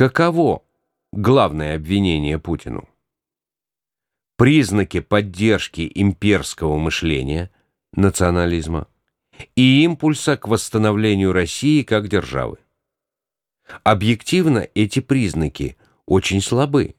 Каково главное обвинение Путину? Признаки поддержки имперского мышления, национализма и импульса к восстановлению России как державы. Объективно эти признаки очень слабы,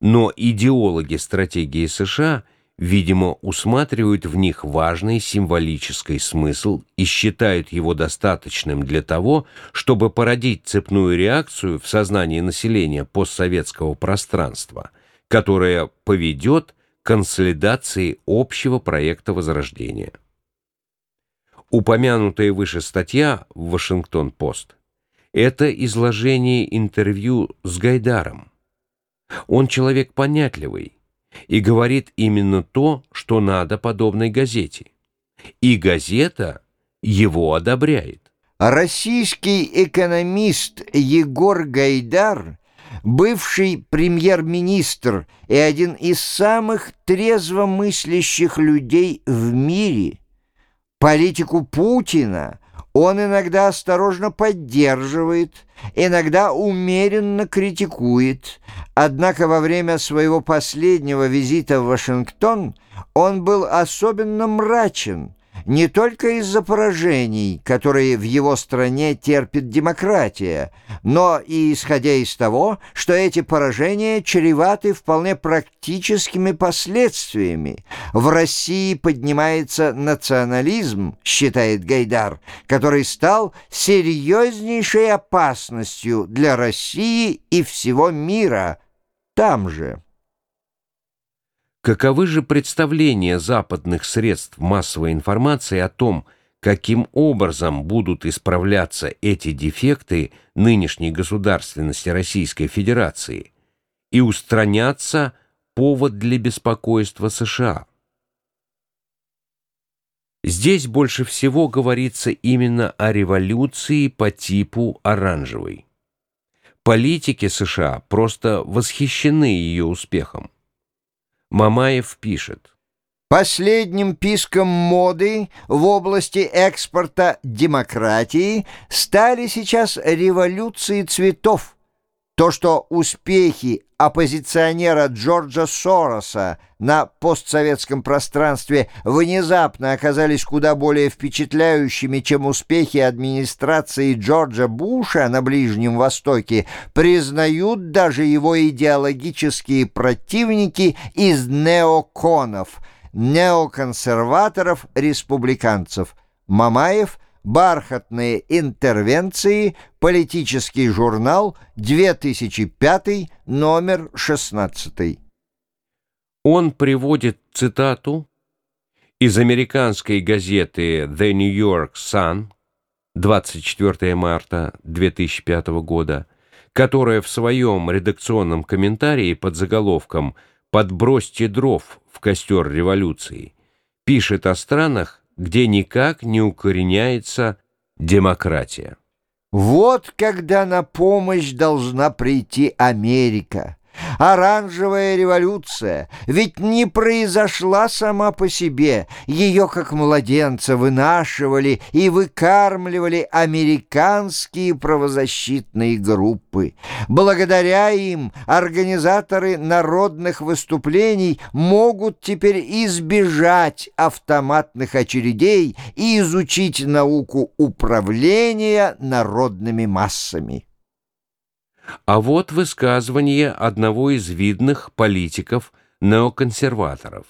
но идеологи стратегии США – видимо, усматривают в них важный символический смысл и считают его достаточным для того, чтобы породить цепную реакцию в сознании населения постсоветского пространства, которая поведет к консолидации общего проекта Возрождения. Упомянутая выше статья в «Вашингтон-Пост» — это изложение интервью с Гайдаром. Он человек понятливый, и говорит именно то, что надо подобной газете. И газета его одобряет. Российский экономист Егор Гайдар, бывший премьер-министр и один из самых трезвомыслящих людей в мире, политику Путина он иногда осторожно поддерживает, иногда умеренно критикует. Однако во время своего последнего визита в Вашингтон он был особенно мрачен – не только из-за поражений, которые в его стране терпит демократия, но и исходя из того, что эти поражения чреваты вполне практическими последствиями. В России поднимается национализм, считает Гайдар, который стал серьезнейшей опасностью для России и всего мира там же. Каковы же представления западных средств массовой информации о том, каким образом будут исправляться эти дефекты нынешней государственности Российской Федерации и устраняться повод для беспокойства США? Здесь больше всего говорится именно о революции по типу оранжевой. Политики США просто восхищены ее успехом. Мамаев пишет. Последним писком моды в области экспорта демократии стали сейчас революции цветов – то, что успехи оппозиционера Джорджа Сороса на постсоветском пространстве внезапно оказались куда более впечатляющими, чем успехи администрации Джорджа Буша на Ближнем Востоке, признают даже его идеологические противники из неоконов, неоконсерваторов-республиканцев. Мамаев – Бархатные интервенции. Политический журнал. 2005. Номер 16. Он приводит цитату из американской газеты The New York Sun 24 марта 2005 года, которая в своем редакционном комментарии под заголовком «Подбросьте дров в костер революции» пишет о странах, где никак не укореняется демократия. Вот когда на помощь должна прийти Америка. Оранжевая революция ведь не произошла сама по себе. Ее, как младенца, вынашивали и выкармливали американские правозащитные группы. Благодаря им организаторы народных выступлений могут теперь избежать автоматных очередей и изучить науку управления народными массами. А вот высказывание одного из видных политиков-неоконсерваторов.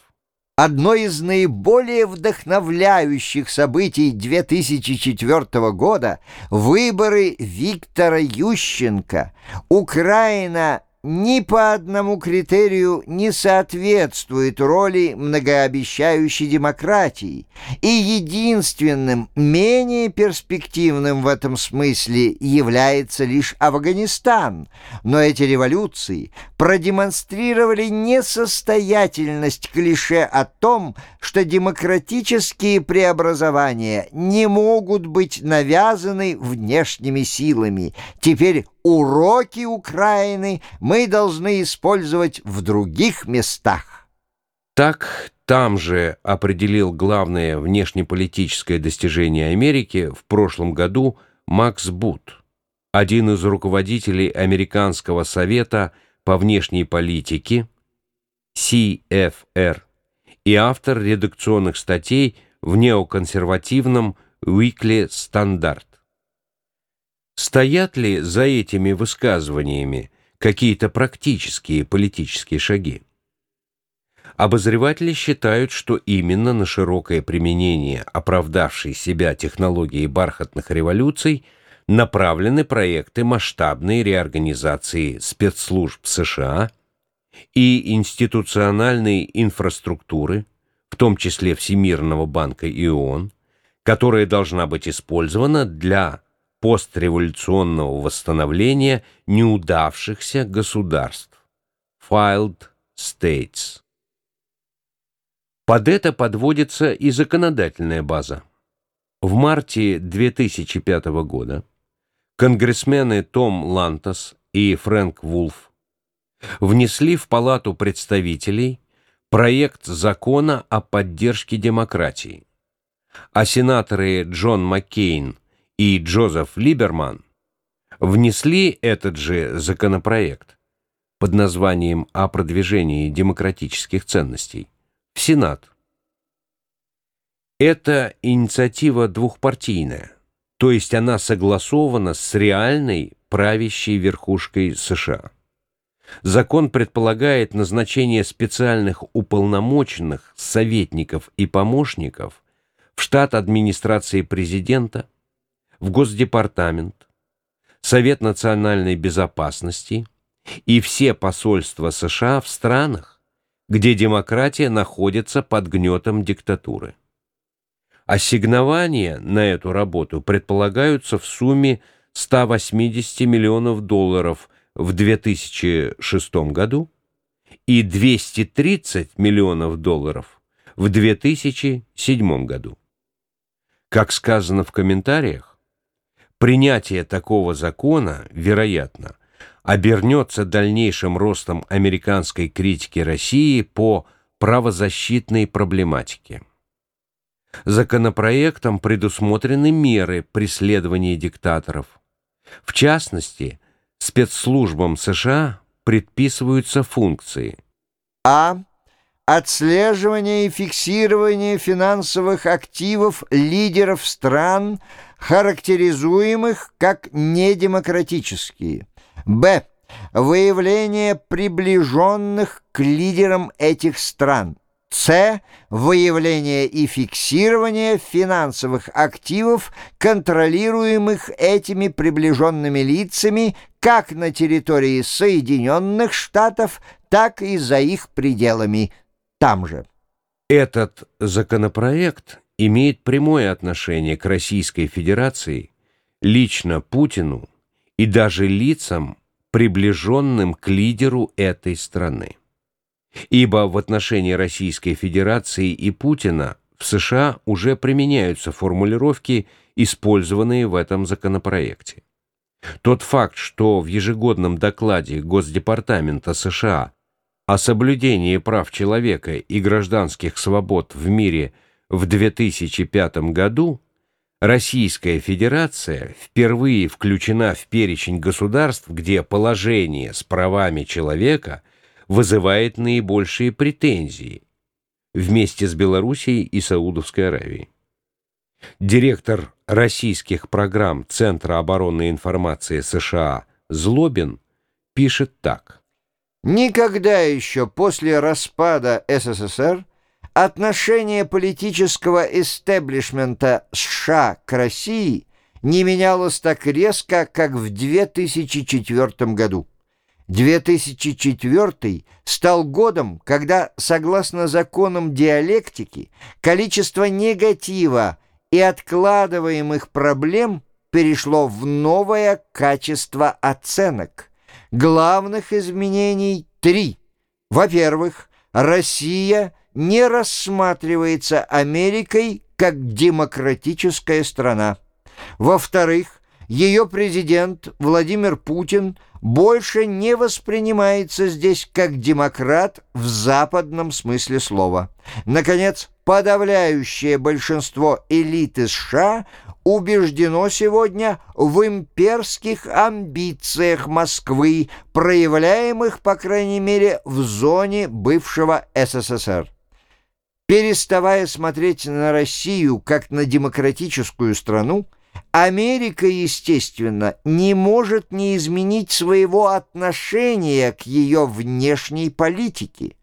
Одно из наиболее вдохновляющих событий 2004 года – выборы Виктора Ющенко. Украина ни по одному критерию не соответствует роли многообещающей демократии, и единственным, менее перспективным в этом смысле является лишь Афганистан. Но эти революции продемонстрировали несостоятельность клише о том, что демократические преобразования не могут быть навязаны внешними силами. Теперь уроки Украины мы должны использовать в других местах. Так там же определил главное внешнеполитическое достижение Америки в прошлом году Макс Бут. один из руководителей Американского совета по внешней политике, CFR, и автор редакционных статей в неоконсервативном Weekly Standard. Стоят ли за этими высказываниями какие-то практические политические шаги? Обозреватели считают, что именно на широкое применение оправдавшей себя технологии бархатных революций направлены проекты масштабной реорганизации спецслужб США и институциональной инфраструктуры, в том числе Всемирного банка и ООН, которая должна быть использована для постреволюционного восстановления неудавшихся государств. Filed States. Под это подводится и законодательная база. В марте 2005 года конгрессмены Том Лантас и Фрэнк Вулф внесли в Палату представителей проект закона о поддержке демократии, а сенаторы Джон Маккейн и Джозеф Либерман внесли этот же законопроект под названием «О продвижении демократических ценностей» в Сенат. Эта инициатива двухпартийная, то есть она согласована с реальной правящей верхушкой США. Закон предполагает назначение специальных уполномоченных советников и помощников в штат администрации президента, в Госдепартамент, Совет национальной безопасности и все посольства США в странах, где демократия находится под гнетом диктатуры. Ассигнования на эту работу предполагаются в сумме 180 миллионов долларов в 2006 году и 230 миллионов долларов в 2007 году. Как сказано в комментариях, принятие такого закона, вероятно, обернется дальнейшим ростом американской критики России по правозащитной проблематике. Законопроектом предусмотрены меры преследования диктаторов. В частности, спецслужбам США предписываются функции А. Отслеживание и фиксирование финансовых активов лидеров стран, характеризуемых как недемократические. Б. Выявление приближенных к лидерам этих стран. С. Выявление и фиксирование финансовых активов, контролируемых этими приближенными лицами как на территории Соединенных Штатов, так и за их пределами там же. Этот законопроект имеет прямое отношение к Российской Федерации, лично Путину и даже лицам, приближенным к лидеру этой страны. Ибо в отношении Российской Федерации и Путина в США уже применяются формулировки, использованные в этом законопроекте. Тот факт, что в ежегодном докладе Госдепартамента США о соблюдении прав человека и гражданских свобод в мире в 2005 году Российская Федерация впервые включена в перечень государств, где положение с правами человека – вызывает наибольшие претензии вместе с Белоруссией и Саудовской Аравией. Директор российских программ Центра оборонной информации США Злобин пишет так. Никогда еще после распада СССР отношение политического истеблишмента США к России не менялось так резко, как в 2004 году. 2004 стал годом, когда, согласно законам диалектики, количество негатива и откладываемых проблем перешло в новое качество оценок. Главных изменений три. Во-первых, Россия не рассматривается Америкой как демократическая страна. Во-вторых, ее президент Владимир Путин больше не воспринимается здесь как демократ в западном смысле слова. Наконец, подавляющее большинство элиты США убеждено сегодня в имперских амбициях Москвы, проявляемых, по крайней мере, в зоне бывшего СССР. Переставая смотреть на Россию как на демократическую страну, Америка, естественно, не может не изменить своего отношения к ее внешней политике.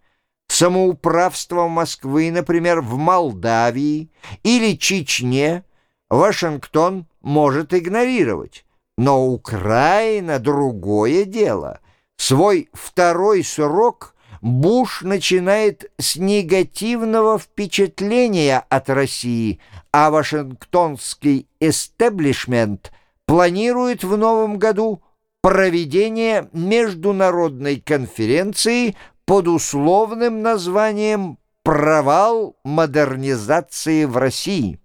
Самоуправство Москвы, например, в Молдавии или Чечне, Вашингтон может игнорировать. Но Украина — другое дело. Свой второй срок Буш начинает с негативного впечатления от России, а Вашингтонский эстеблишмент планирует в новом году проведение международной конференции под условным названием «Провал модернизации в России».